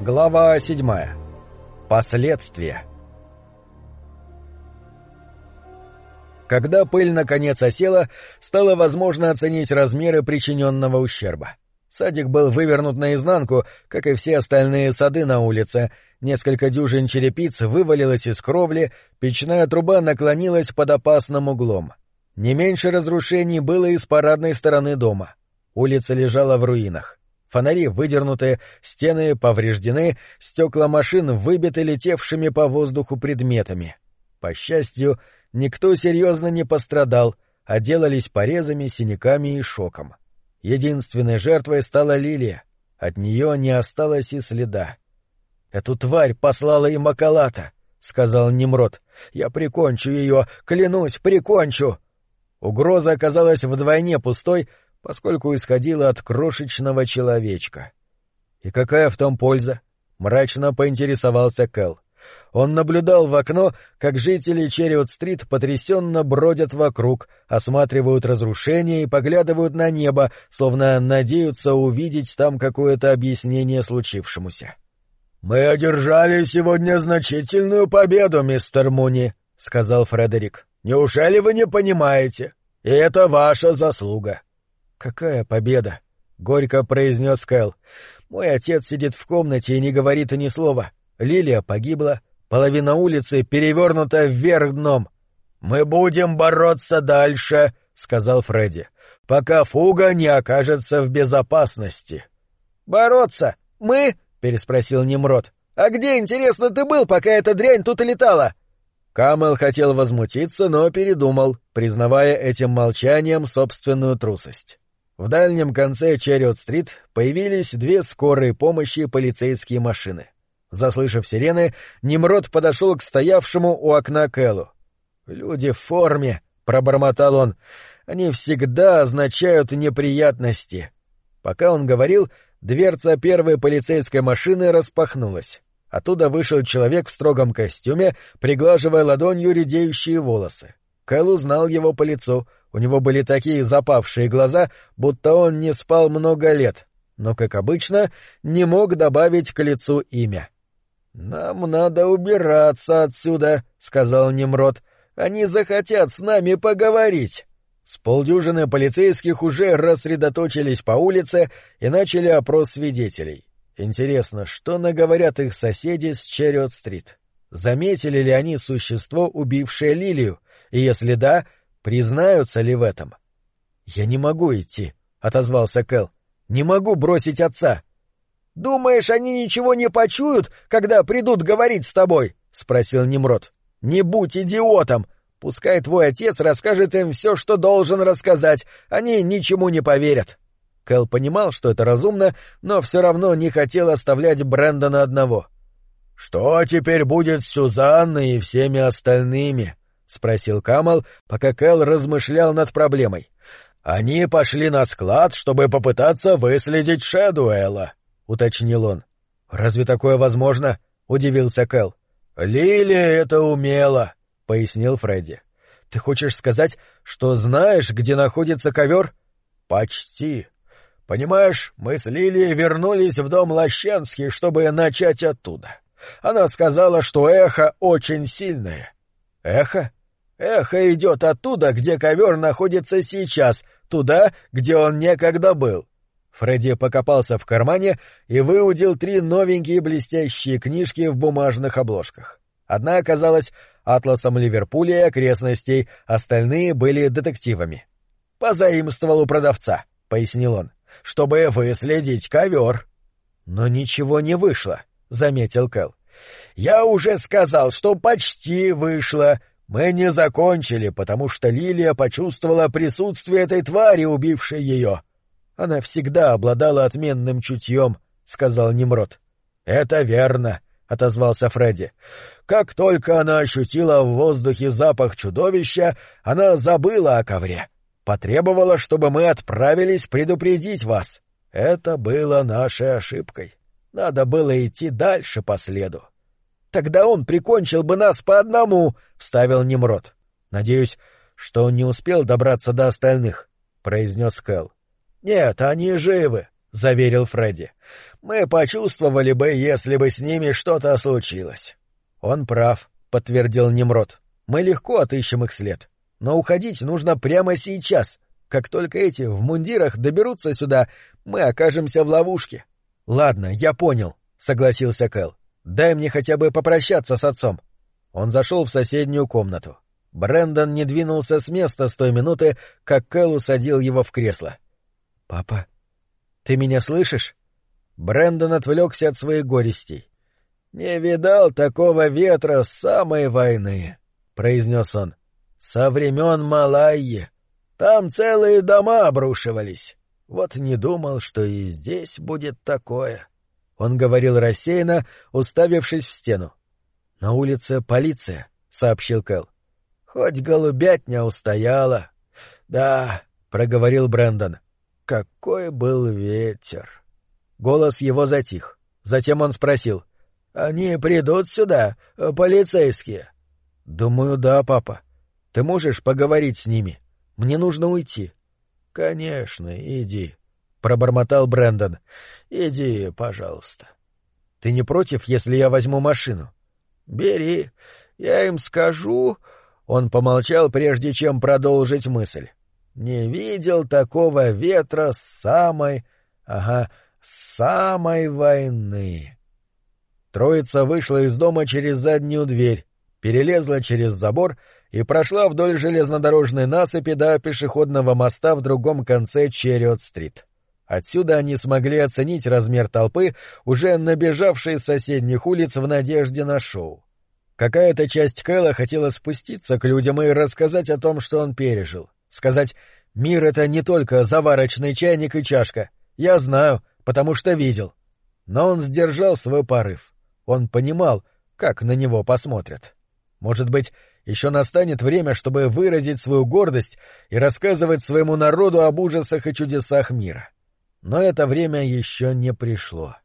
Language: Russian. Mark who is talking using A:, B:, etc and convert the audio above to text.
A: Глава седьмая. Последствия. Когда пыль наконец осела, стало возможно оценить размеры причиненного ущерба. Садик был вывернут наизнанку, как и все остальные сады на улице. Несколько дюжин черепиц вывалилось из кровли, печная труба наклонилась под опасным углом. Не меньше разрушений было и с парадной стороны дома. Улица лежала в руинах. Фонари выдернуты, стены повреждены, стекла машин выбиты летевшими по воздуху предметами. По счастью, никто серьезно не пострадал, отделались порезами, синяками и шоком. Единственной жертвой стала Лилия. От нее не осталось и следа. «Эту тварь послала им Акалата», — сказал Немрод. «Я прикончу ее, клянусь, прикончу!» Угроза оказалась вдвойне пустой, поскольку исходила от крошечного человечка. «И какая в том польза?» — мрачно поинтересовался Кэл. Он наблюдал в окно, как жители Черриот-стрит потрясенно бродят вокруг, осматривают разрушения и поглядывают на небо, словно надеются увидеть там какое-то объяснение случившемуся. «Мы одержали сегодня значительную победу, мистер Муни», — сказал Фредерик. «Неужели вы не понимаете? И это ваша заслуга». «Какая победа?» — горько произнес Кэл. «Мой отец сидит в комнате и не говорит ни слова. Лилия погибла, половина улицы перевернута вверх дном». «Мы будем бороться дальше», — сказал Фредди, — «пока фуга не окажется в безопасности». «Бороться? Мы?» — переспросил Немрод. «А где, интересно, ты был, пока эта дрянь тут летала?» Камел хотел возмутиться, но передумал, признавая этим молчанием собственную трусость. В дальнем конце Черриот-стрит появились две скорые помощи полицейские машины. Заслышав сирены, Немрод подошел к стоявшему у окна Кэллу. «Люди в форме», — пробормотал он, — «они всегда означают неприятности». Пока он говорил, дверца первой полицейской машины распахнулась. Оттуда вышел человек в строгом костюме, приглаживая ладонью редеющие волосы. Кэл узнал его по лицу, у него были такие запавшие глаза, будто он не спал много лет, но, как обычно, не мог добавить к лицу имя. «Нам надо убираться отсюда», — сказал Немрод. «Они захотят с нами поговорить». С полдюжины полицейских уже рассредоточились по улице и начали опрос свидетелей. Интересно, что наговорят их соседи с Черриот-стрит? Заметили ли они существо, убившее Лилию? И если да, Признаются ли в этом? — Я не могу идти, — отозвался Кэл. — Не могу бросить отца. — Думаешь, они ничего не почуют, когда придут говорить с тобой? — спросил Немрод. — Не будь идиотом! Пускай твой отец расскажет им все, что должен рассказать. Они ничему не поверят. Кэл понимал, что это разумно, но все равно не хотел оставлять Брэндона одного. — Что теперь будет с Сюзанной и всеми остальными? — спросил Камал, пока Кэл размышлял над проблемой. «Они пошли на склад, чтобы попытаться выследить Шэдуэла», — уточнил он. «Разве такое возможно?» — удивился Кэл. «Лили это умела», — пояснил Фредди. «Ты хочешь сказать, что знаешь, где находится ковер?» «Почти. Понимаешь, мы с Лилией вернулись в дом Лощенский, чтобы начать оттуда. Она сказала, что эхо очень сильное. Эхо? Эхо идет оттуда, где ковер находится сейчас, туда, где он некогда был. Фредди покопался в кармане и выудил три новенькие блестящие книжки в бумажных обложках. Одна оказалась атласом Ливерпуля и окрестностей, остальные были детективами. «Позаимствовал у продавца», — пояснил он, — «чтобы выследить ковер». «Но ничего не вышло», — заметил Кэл. «Я уже сказал, что почти вышло», мы не закончили, потому что Лилия почувствовала присутствие этой твари, убившей ее. Она всегда обладала отменным чутьем, — сказал Немрод. — Это верно, — отозвался Фредди. Как только она ощутила в воздухе запах чудовища, она забыла о ковре. Потребовала, чтобы мы отправились предупредить вас. Это было нашей ошибкой. Надо было идти дальше по следу. — Тогда он прикончил бы нас по одному, — вставил Немрод. — Надеюсь, что он не успел добраться до остальных, — произнес Кэл. — Нет, они живы, — заверил Фредди. — мы почувствовали бы, если бы с ними что-то случилось. — Он прав, — подтвердил Немрод. — Мы легко отыщем их след. Но уходить нужно прямо сейчас. Как только эти в мундирах доберутся сюда, мы окажемся в ловушке. — Ладно, я понял, — согласился Кэл. — Дай мне хотя бы попрощаться с отцом. Он зашел в соседнюю комнату. Брэндон не двинулся с места с той минуты, как Кэл усадил его в кресло. — Папа, ты меня слышишь? Брэндон отвлекся от своих горестей. — Не видал такого ветра с самой войны, — произнес он. — Со времен Малайи. Там целые дома обрушивались. Вот не думал, что и здесь будет такое. Он говорил рассеянно, уставившись в стену. — На улице полиция, — сообщил Кэл. Хоть голубятня устояла. Да, проговорил Брэндон. Какой был ветер. Голос его затих. Затем он спросил: "Они придут сюда, полицейские?" "Думаю, да, папа. Ты можешь поговорить с ними? Мне нужно уйти." "Конечно, иди", пробормотал Брэндон. "Иди, пожалуйста". "Ты не против, если я возьму машину?" "Бери. Я им скажу, он помолчал, прежде чем продолжить мысль. «Не видел такого ветра с самой... Ага, с самой войны». Троица вышла из дома через заднюю дверь, перелезла через забор и прошла вдоль железнодорожной насыпи до пешеходного моста в другом конце Черриот-стрит. Отсюда они смогли оценить размер толпы, уже набежавшей с соседних улиц в надежде на шоу. Какая-то часть Кэла хотела спуститься к людям и рассказать о том, что он пережил. Сказать «Мир — это не только заварочный чайник и чашка. Я знаю, потому что видел». Но он сдержал свой порыв. Он понимал, как на него посмотрят. Может быть, еще настанет время, чтобы выразить свою гордость и рассказывать своему народу об ужасах и чудесах мира. Но это время еще не пришло.